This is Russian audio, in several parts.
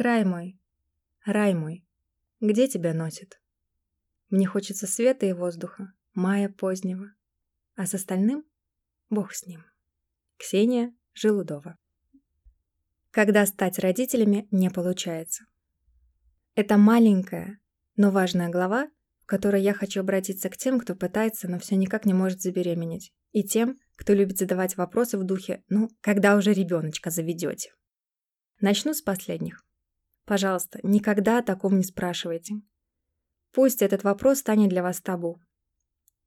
Край мой, рай мой, где тебя носит? Мне хочется света и воздуха, мая позднего. А с остальным бог с ним. Ксения Желудова. Когда стать родителями не получается. Это маленькая, но важная глава, в которой я хочу обратиться к тем, кто пытается, но все никак не может забеременеть, и тем, кто любит задавать вопросы в духе «ну, когда уже ребеночка заведете?». Начну с последних. Пожалуйста, никогда о таком не спрашивайте. Пусть этот вопрос станет для вас табу.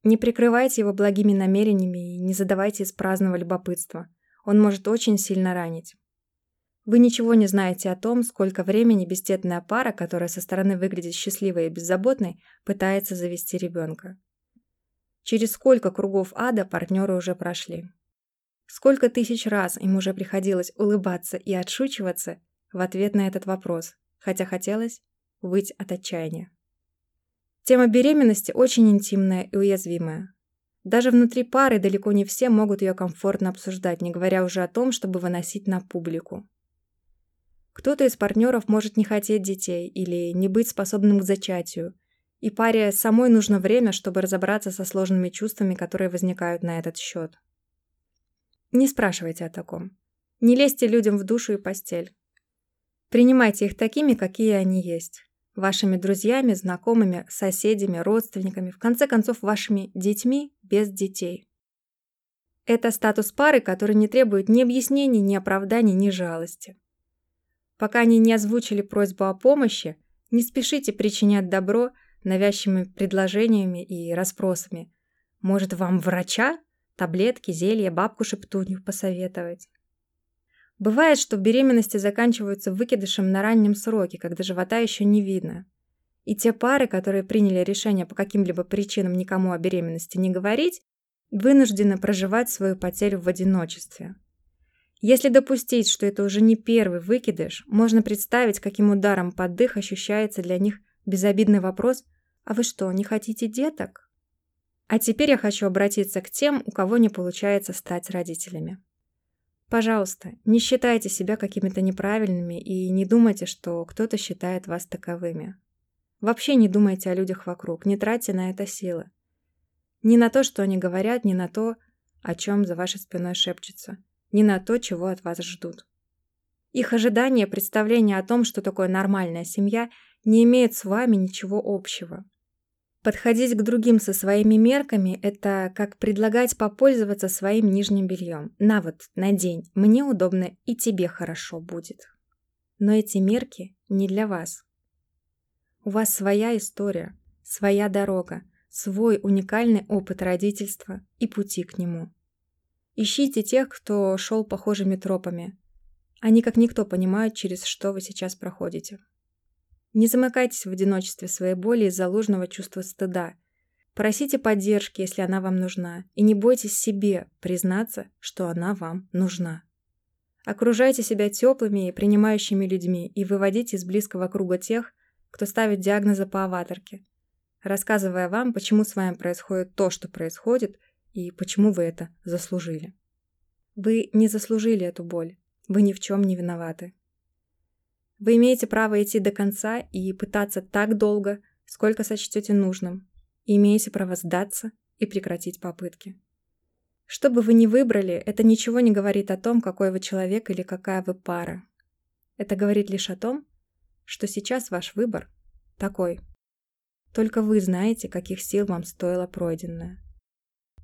Не прикрывайте его благими намерениями и не задавайте из праздного любопытства. Он может очень сильно ранить. Вы ничего не знаете о том, сколько времени бездетная пара, которая со стороны выглядит счастливой и беззаботной, пытается завести ребенка. Через сколько кругов ада партнеры уже прошли. Сколько тысяч раз им уже приходилось улыбаться и отшучиваться в ответ на этот вопрос, хотя хотелось выть от отчаяния. Тема беременности очень интимная и уязвимая. Даже внутри пары далеко не все могут ее комфортно обсуждать, не говоря уже о том, чтобы выносить на публику. Кто-то из партнеров может не хотеть детей или не быть способным к зачатию, и паре самой нужно время, чтобы разобраться со сложными чувствами, которые возникают на этот счет. Не спрашивайте о таком. Не лезьте людям в душу и постель. Принимайте их такими, какие они есть. Вашими друзьями, знакомыми, соседями, родственниками, в конце концов, вашими детьми без детей. Это статус пары, который не требует ни объяснений, ни оправданий, ни жалости. Пока они не озвучили просьбу о помощи, не спешите причинять добро навязчивыми предложениями и расспросами. Может, вам врача, таблетки, зелья, бабку-шептунью посоветовать? Бывает, что беременности заканчиваются выкидышем на раннем сроке, когда живота еще не видно. И те пары, которые приняли решение по каким-либо причинам никому о беременности не говорить, вынуждены проживать свою потерю в одиночестве. Если допустить, что это уже не первый выкидыш, можно представить, каким ударом под дых ощущается для них безобидный вопрос «А вы что, не хотите деток?» А теперь я хочу обратиться к тем, у кого не получается стать родителями. Пожалуйста, не считайте себя какими-то неправильными и не думайте, что кто-то считает вас таковыми. Вообще не думайте о людях вокруг, не тратьте на это силы. Ни на то, что они говорят, ни на то, о чем за вашей спиной шепчется, ни на то, чего от вас ждут. Их ожидания, представления о том, что такое нормальная семья, не имеют с вами ничего общего. Подходить к другим со своими мерками – это как предлагать попользоваться своим нижним бельем. На вот, надень, мне удобно и тебе хорошо будет. Но эти мерки не для вас. У вас своя история, своя дорога, свой уникальный опыт родительства и пути к нему. Ищите тех, кто шел похожими тропами. Они как никто понимают, через что вы сейчас проходите. Не замыкайтесь в одиночестве своей боли из-за ложного чувства стыда. Просите поддержки, если она вам нужна, и не бойтесь себе признаться, что она вам нужна. Окружайте себя теплыми и принимающими людьми и выводите из близкого круга тех, кто ставит диагнозы по аватарке, рассказывая вам, почему с вами происходит то, что происходит, и почему вы это заслужили. Вы не заслужили эту боль, вы ни в чем не виноваты. Вы имеете право идти до конца и пытаться так долго, сколько сочтете нужным, и имеете право сдаться и прекратить попытки. Что бы вы ни выбрали, это ничего не говорит о том, какой вы человек или какая вы пара. Это говорит лишь о том, что сейчас ваш выбор такой. Только вы знаете, каких сил вам стоило пройденное.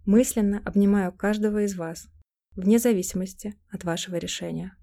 Мысленно обнимаю каждого из вас, вне зависимости от вашего решения.